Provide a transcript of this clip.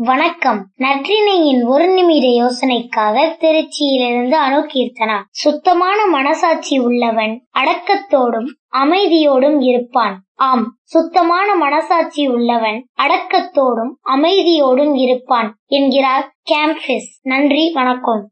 வணக்கம். நற்றினையின் ஒரு நிமிட யோசனைக்காக திருச்சியிலிருந்து அணு கீர்த்தனா சுத்தமான மனசாட்சி உள்ளவன் அடக்கத்தோடும் அமைதியோடும் இருப்பான். ஆம் சுத்தமான மனசாட்சி உள்ளவன் அடக்கத்தோடும் அமைதியோடும் இருப்பான் என்கிறார் கேம்பிஸ் நன்றி வணக்கம்.